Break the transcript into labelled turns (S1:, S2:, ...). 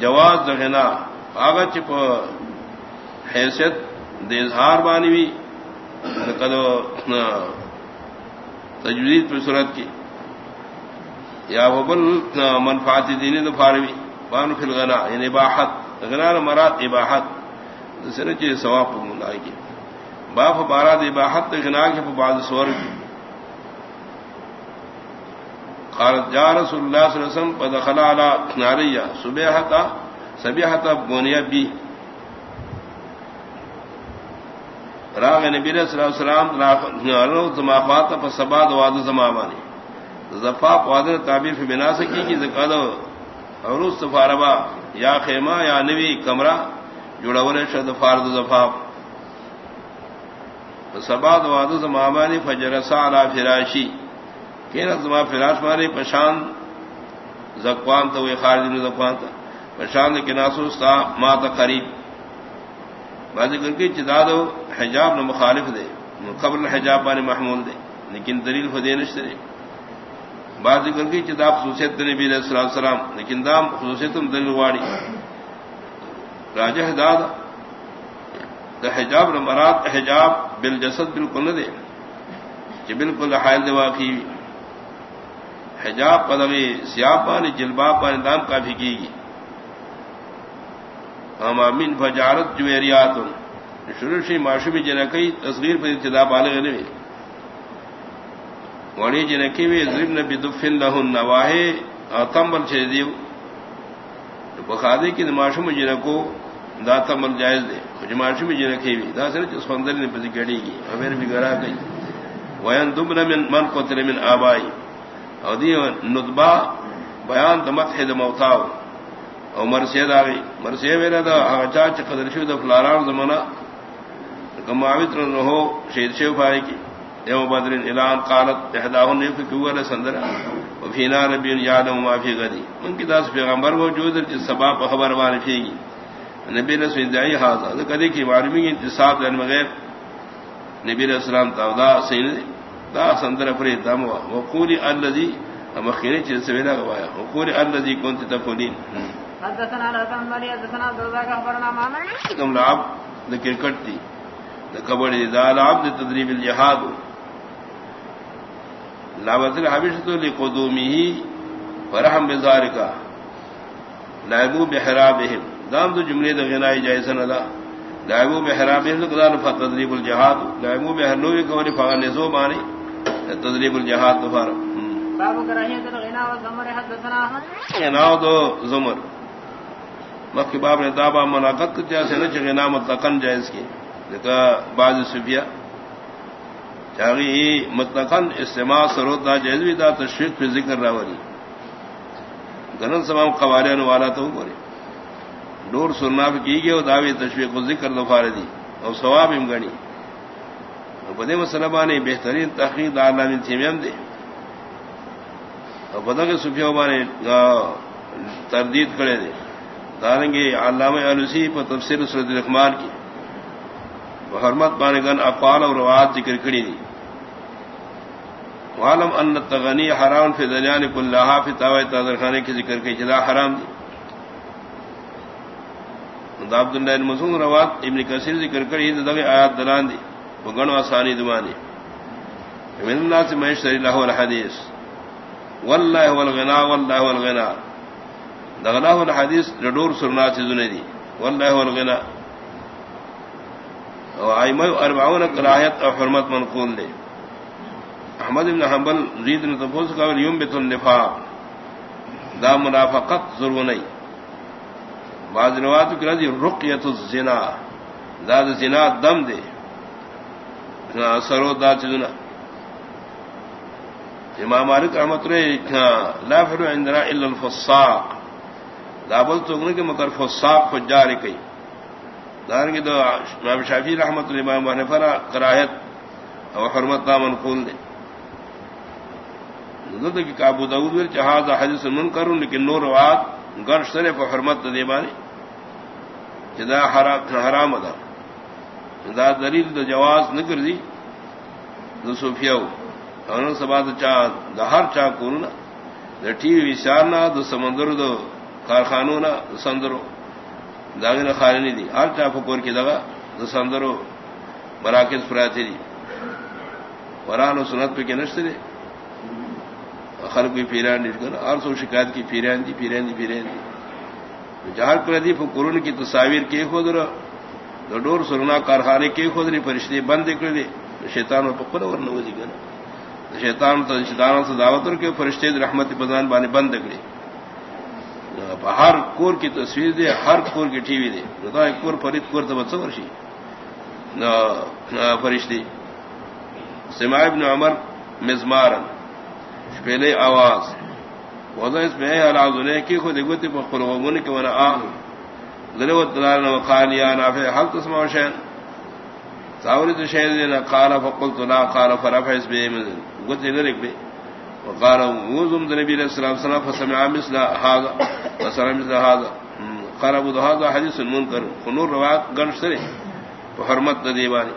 S1: جواز دغنا آگا چپ حیثیت دیزہار بانی بھی کدو تجویز پہ صورت کی۔ یا وبل منفعت دینی دفاروی بان فی الغنا یعنی اباحت، غنا مراد اباحت۔ سر چیز ثواب ملائی کی۔ باپ بارات اباحت، غنا کے بعض سور کی۔ قالت جا رسول اللہ صلی اللہ علیہ وسلم، فدخل على ناریہ صبحتا صبحتا بونیا بی. راغ نبی صلی اللہ علیہ وسلم زمافات پر سبا دواد زمامانی زفاف وادر تعبیر فی بنا سکی کی زکادو عروس سفاربا یا خیمہ یا نبی کمرہ جوڑا شد فارد زفاف سبا دواد زمامانی فجرسا علی فراشی کہ زما فراش مارے، پشان زکوان تو وہ خارج زکوان تھا پشان کے ناسوس تھا ماں تا قریب. بازی کر کے چدا دو حجاب نہ مخالف دے. قبل حجاب بان محمول دے. لیکن دلیل خدے نشتے دے. بازی کر کے چدا خصوصیت نبی علیہ السلام السلام لیکن دام خصوصیت دلیل واڑی راجہ داد دا. حجاب نہ مراد حجاب بالجسد بالکل نہ دے کہ بالکل حائل دے واقعی. حجاب پدوی سیاہ پانی، جلباب پانی دام کافی کی گی ہم امین فجارت جویریات شروع شی معشومی جنکی تصغیر پر ابتدا بالغ نہیں وڑی جنکی وی ضرب نبی دفن لہن نواہے تمبل چھے دیو۔ بخادی کی معشوم جنکو دا تمبل جائز دے۔ کچھ معشومی جنکی وی دا سر چس فندر نے پتی گڑی گی۔ ہمیں بھی گرا گئی وین دبن من من قتل من آبائی۔ او دی ندبا بیان دمت ہے دموتاو او مرسید آگئی مرسید ویرہ دا آجا چا قدر شو دا فلاران زمانہ. کماویت رہو شہید شیو پائے کی یوم بدر اعلان قالت احداہن نیفی کیوئے سندر وفینا ربی یادم ما فی غدی. ان کی داس پیغمبر موجود ہے جس سبب خبر وان فی نبی نے سوئی دائی حاضر کدی کی معلومی انتصاب دین مغیر نبی علیہ السلام تاودا سین دا سندر فرید دم وقولی الذی مخیری چیز سویلا گوایا وقولی الذی کنت تقولین حدثنا على ثمانية حدثنا عبد الرزاق أخبرنا معمر كم لعب لكركت دي لكبري ذا لعب لتدريب الجهاد لعبت الحبشة لقدومه فرحم بذارك لعبوا بحرابهم. دام دو جملے دا غنائی جائزن دا لعبوا بحرابهم لقدان فتدريب الجهاد لعبوا بحرنوه كوري فغنزو باني تدريب الجهاد دفارم باب کراہیت الغناء والزمر حدثنا احمد۔ غناء دو زمر۔ مکی باب نے دابا مناقت جیسے نہ نام متقن جائز کی۔ بعض چاہیے متقن استعمال سروت دا جائز بھی دا تشریف پہ ذکر راوری۔ گنن سمام والا تو بولے ڈور سننا بھی کی گئے دعوی تشویق و ذکر دفار دی اور ثواب ام گنی بدے مسلمان نے بہترین تحقیق عالمی تھیم دے اور بدل کے صفیہ نے تردید کرے دے داریں گے علامہ علوسی پر تفصیل سرد رحمان کی حرمت بانے گن اقوال اور روایت ذکر کری دی. عالم ان تغنی حرام فی دنیان کل فی تاوی تاظر خانے کی ذکر کی جدا حرام دی. عبد اللہ روات ابن کثیر ذکر کری دغ آیات دلان دی. وہ آسانی دمانی من اللہ سے مہیشتری اللہ الحدیث واللہ والغنا واللہ والغنا دغنا الحدیث رڈور سرنا چیزنے دی واللہ والغنا وائمہ اربعون کراہیت اور حرمت منقول دے احمد بن حنبل زید نے تفوز کا یوم بیت النفاق. دا منافقت ضرور نہیں بعض روایت کی رضی رقیت الزنا. دا, دا زنا دم دے سرو دا چیزنا امام مالک رحمت لا فرو عندنا الا الفساق. دابل تو کہ مگر فساق فجار کئی. دار کی تو امام شافی رحمت الامام ونفرا کراہت اور حرمت نامن قول دے. کہ کابو داود ور جہاز حدیث من کروں لیکن نور واد گرش سرے پر حرمت دے بانی جدا حرام حرام دا. دا دلیل دا جواز نکر دی دو صوفیاو. سبا چا دہر چا کورنا ٹی وی سارنا دو سمندر دو کارخانوں نا سندرو. داغی نہ خالی نہیں دی ہر چا پکور کی دگا دو سندرو مراکز فراتی دی وران و سنت پہ کے نشتے دے خلق کی پیران نہیں کر اور سو شکایت کی پیران دی پیران دی پیران دی جہاں جہر پردیپ قرون کی تصاویر کے خود رہا ڈور سرنا کارخانے کے خود رہی فرشتے بند کر دے شیطان اور پکڑ اور نوزی کر شیطان تو شیطان سے دعوت کے فرشتے رحمت بدان بانے بند کرے ہر کور کی تصویر دے ہر کور کی ٹی وی دے بتا ایک کور فرید کور تو بچوں ورشی فرشتے سما ابن عمر مزمار پہلے آواز. وضع اس میں آواز انہیں کی خود گوتی پر خلومون کے ونا آہ ذلوت الدلال وقال يا نافع هل تسمع شيئا ساوری تو قال فقلت لا قال فرفع اس من. قلت لك بي وقال وزم النبي عليه السلام والسلام فسمع مثل هذا وسمع مثل هذا قال ابو هذا حديث منكر خنور روایت گنش سرے. حرمت دیوانی.